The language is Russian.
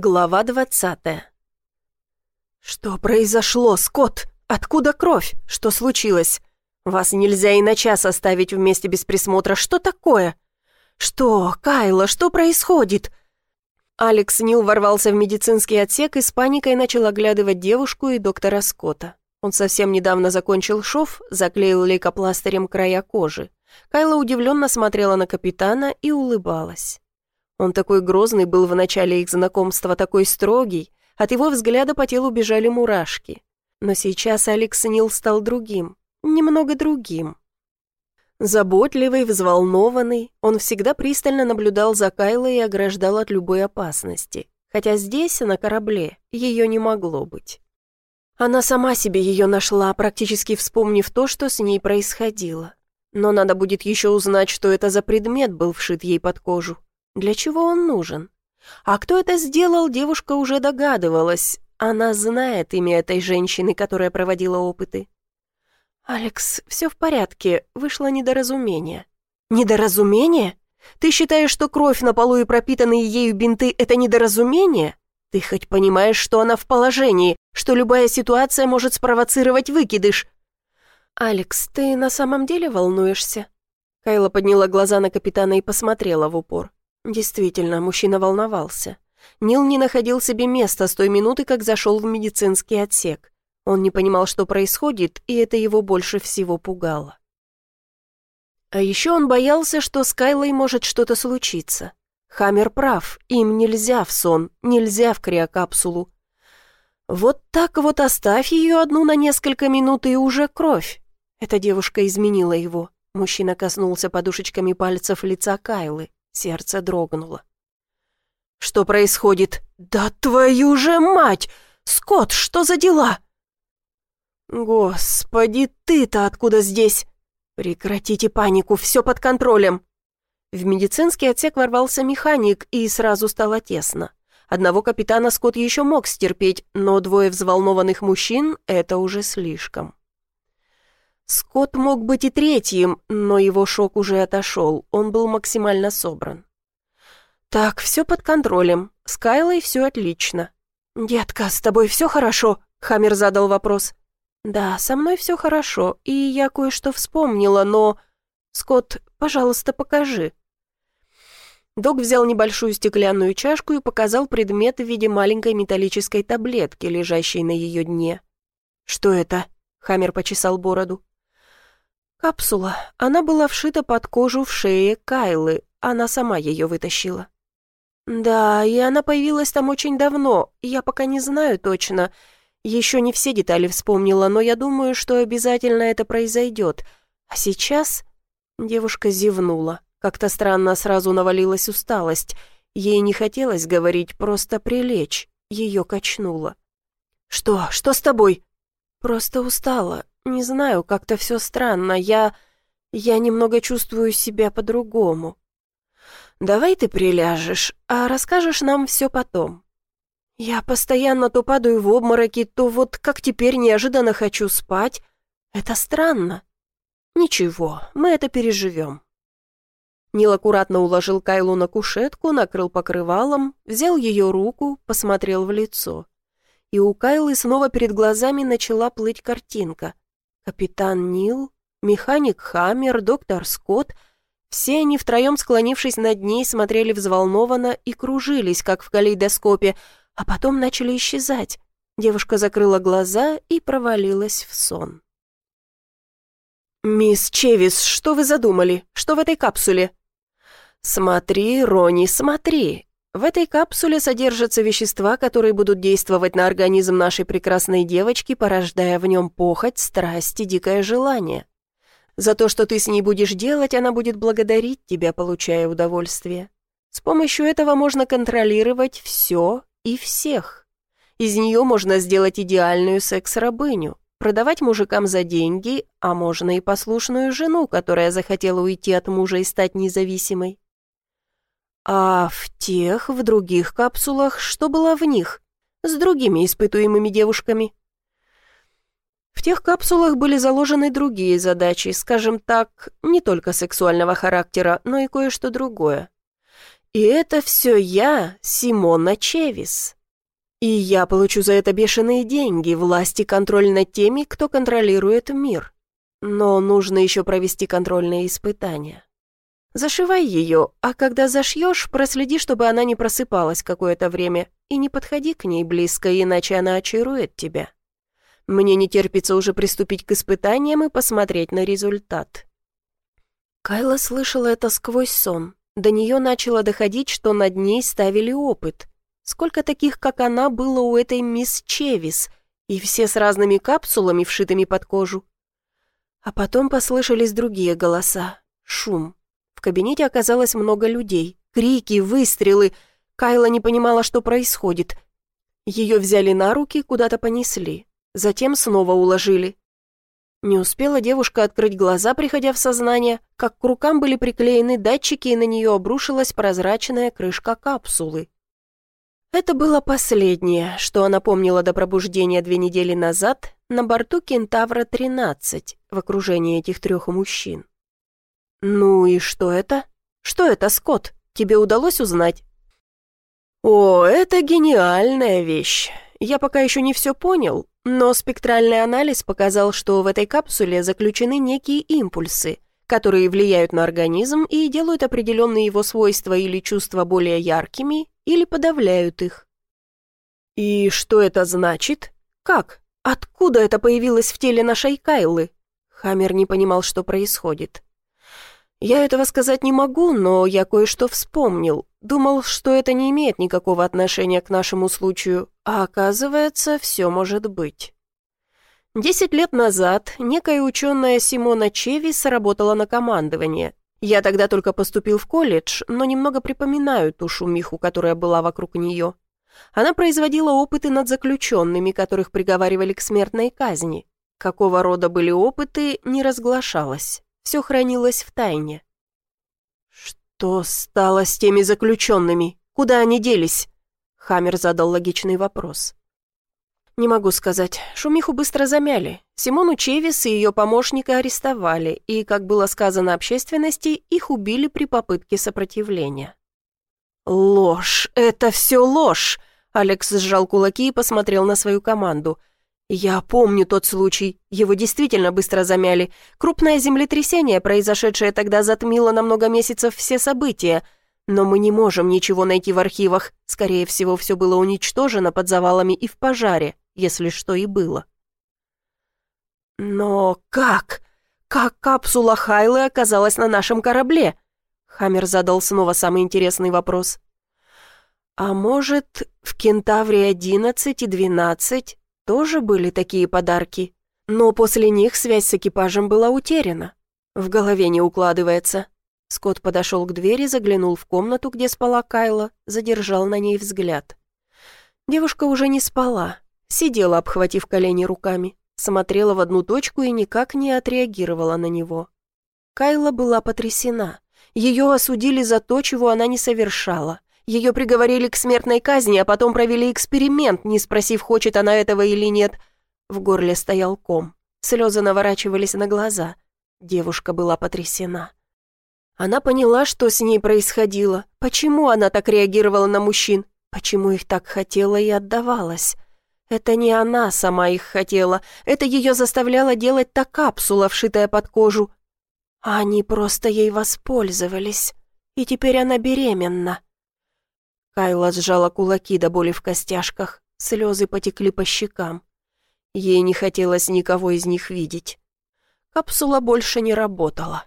Глава двадцатая. «Что произошло, Скотт? Откуда кровь? Что случилось? Вас нельзя и на час оставить вместе без присмотра. Что такое? Что, Кайла, что происходит?» Алекс Нил ворвался в медицинский отсек и с паникой начал оглядывать девушку и доктора Скотта. Он совсем недавно закончил шов, заклеил лейкопластырем края кожи. Кайла удивленно смотрела на капитана и улыбалась. Он такой грозный был в начале их знакомства, такой строгий. От его взгляда по телу бежали мурашки. Но сейчас Алекс Нил стал другим, немного другим. Заботливый, взволнованный, он всегда пристально наблюдал за Кайлой и ограждал от любой опасности. Хотя здесь, на корабле, ее не могло быть. Она сама себе ее нашла, практически вспомнив то, что с ней происходило. Но надо будет еще узнать, что это за предмет был вшит ей под кожу. Для чего он нужен? А кто это сделал, девушка уже догадывалась. Она знает имя этой женщины, которая проводила опыты. «Алекс, все в порядке, вышло недоразумение». «Недоразумение? Ты считаешь, что кровь на полу и пропитанные ею бинты — это недоразумение? Ты хоть понимаешь, что она в положении, что любая ситуация может спровоцировать выкидыш?» «Алекс, ты на самом деле волнуешься?» Кайла подняла глаза на капитана и посмотрела в упор. Действительно, мужчина волновался. Нил не находил себе места с той минуты, как зашел в медицинский отсек. Он не понимал, что происходит, и это его больше всего пугало. А еще он боялся, что с Кайлой может что-то случиться. Хаммер прав, им нельзя в сон, нельзя в криокапсулу. Вот так вот оставь ее одну на несколько минут, и уже кровь. Эта девушка изменила его. Мужчина коснулся подушечками пальцев лица Кайлы. Сердце дрогнуло. «Что происходит? Да твою же мать! Скотт, что за дела?» «Господи, ты-то откуда здесь? Прекратите панику, все под контролем!» В медицинский отсек ворвался механик, и сразу стало тесно. Одного капитана Скотт еще мог стерпеть, но двое взволнованных мужчин — это уже слишком. Скотт мог быть и третьим, но его шок уже отошел, он был максимально собран. «Так, все под контролем. С Кайлой все отлично». «Детка, с тобой все хорошо?» — Хаммер задал вопрос. «Да, со мной все хорошо, и я кое-что вспомнила, но...» «Скотт, пожалуйста, покажи». Док взял небольшую стеклянную чашку и показал предмет в виде маленькой металлической таблетки, лежащей на ее дне. «Что это?» — Хаммер почесал бороду. Капсула. Она была вшита под кожу в шее Кайлы. Она сама ее вытащила. Да, и она появилась там очень давно. Я пока не знаю точно. Еще не все детали вспомнила, но я думаю, что обязательно это произойдет. А сейчас... Девушка зевнула. Как-то странно сразу навалилась усталость. Ей не хотелось говорить, просто прилечь. Ее качнуло. «Что? Что с тобой?» «Просто устала. Не знаю, как-то все странно. Я... я немного чувствую себя по-другому. Давай ты приляжешь, а расскажешь нам все потом. Я постоянно то падаю в обмороки, то вот как теперь неожиданно хочу спать. Это странно. Ничего, мы это переживем. Нил аккуратно уложил Кайлу на кушетку, накрыл покрывалом, взял ее руку, посмотрел в лицо. И у Кайлы снова перед глазами начала плыть картинка. Капитан Нил, механик Хаммер, доктор Скотт, все они втроем, склонившись над ней, смотрели взволнованно и кружились, как в калейдоскопе, а потом начали исчезать. Девушка закрыла глаза и провалилась в сон. «Мисс Чевис, что вы задумали? Что в этой капсуле?» «Смотри, Рони, смотри. В этой капсуле содержатся вещества, которые будут действовать на организм нашей прекрасной девочки, порождая в нем похоть, страсть и дикое желание. За то, что ты с ней будешь делать, она будет благодарить тебя, получая удовольствие. С помощью этого можно контролировать все и всех. Из нее можно сделать идеальную секс-рабыню, продавать мужикам за деньги, а можно и послушную жену, которая захотела уйти от мужа и стать независимой. А в тех, в других капсулах, что было в них? С другими испытуемыми девушками? В тех капсулах были заложены другие задачи, скажем так, не только сексуального характера, но и кое-что другое. И это все я, Симона Чевис. И я получу за это бешеные деньги, власть и контроль над теми, кто контролирует мир. Но нужно еще провести контрольные испытания. Зашивай ее, а когда зашьешь, проследи, чтобы она не просыпалась какое-то время, и не подходи к ней близко, иначе она очарует тебя. Мне не терпится уже приступить к испытаниям и посмотреть на результат». Кайла слышала это сквозь сон. До нее начало доходить, что над ней ставили опыт. Сколько таких, как она, было у этой мисс Чевис, и все с разными капсулами, вшитыми под кожу. А потом послышались другие голоса, шум. В кабинете оказалось много людей. Крики, выстрелы. Кайла не понимала, что происходит. Ее взяли на руки, куда-то понесли. Затем снова уложили. Не успела девушка открыть глаза, приходя в сознание, как к рукам были приклеены датчики, и на нее обрушилась прозрачная крышка капсулы. Это было последнее, что она помнила до пробуждения две недели назад на борту «Кентавра-13» в окружении этих трех мужчин. «Ну и что это? Что это, Скотт? Тебе удалось узнать?» «О, это гениальная вещь. Я пока еще не все понял, но спектральный анализ показал, что в этой капсуле заключены некие импульсы, которые влияют на организм и делают определенные его свойства или чувства более яркими, или подавляют их. «И что это значит? Как? Откуда это появилось в теле нашей Кайлы?» Хаммер не понимал, что происходит. Я этого сказать не могу, но я кое-что вспомнил. Думал, что это не имеет никакого отношения к нашему случаю, а оказывается, все может быть. Десять лет назад некая ученая Симона Чевис работала на командование. Я тогда только поступил в колледж, но немного припоминаю ту шумиху, которая была вокруг нее. Она производила опыты над заключенными, которых приговаривали к смертной казни. Какого рода были опыты, не разглашалось все хранилось в тайне. «Что стало с теми заключенными? Куда они делись?» Хаммер задал логичный вопрос. «Не могу сказать. Шумиху быстро замяли. Симону Чевис и ее помощника арестовали, и, как было сказано общественности, их убили при попытке сопротивления». «Ложь! Это все ложь!» Алекс сжал кулаки и посмотрел на свою команду. «Я помню тот случай. Его действительно быстро замяли. Крупное землетрясение, произошедшее тогда, затмило на много месяцев все события. Но мы не можем ничего найти в архивах. Скорее всего, все было уничтожено под завалами и в пожаре, если что и было». «Но как? Как капсула Хайлы оказалась на нашем корабле?» Хаммер задал снова самый интересный вопрос. «А может, в Кентавре-11 и 12 тоже были такие подарки, но после них связь с экипажем была утеряна. В голове не укладывается. Скотт подошел к двери, заглянул в комнату, где спала Кайла, задержал на ней взгляд. Девушка уже не спала, сидела, обхватив колени руками, смотрела в одну точку и никак не отреагировала на него. Кайла была потрясена. Ее осудили за то, чего она не совершала. Ее приговорили к смертной казни, а потом провели эксперимент, не спросив, хочет она этого или нет. В горле стоял ком. Слезы наворачивались на глаза. Девушка была потрясена. Она поняла, что с ней происходило, почему она так реагировала на мужчин, почему их так хотела и отдавалась. Это не она сама их хотела, это ее заставляла делать та капсула, вшитая под кожу. А они просто ей воспользовались, и теперь она беременна. Кайла сжала кулаки до боли в костяшках, слезы потекли по щекам. Ей не хотелось никого из них видеть. Капсула больше не работала.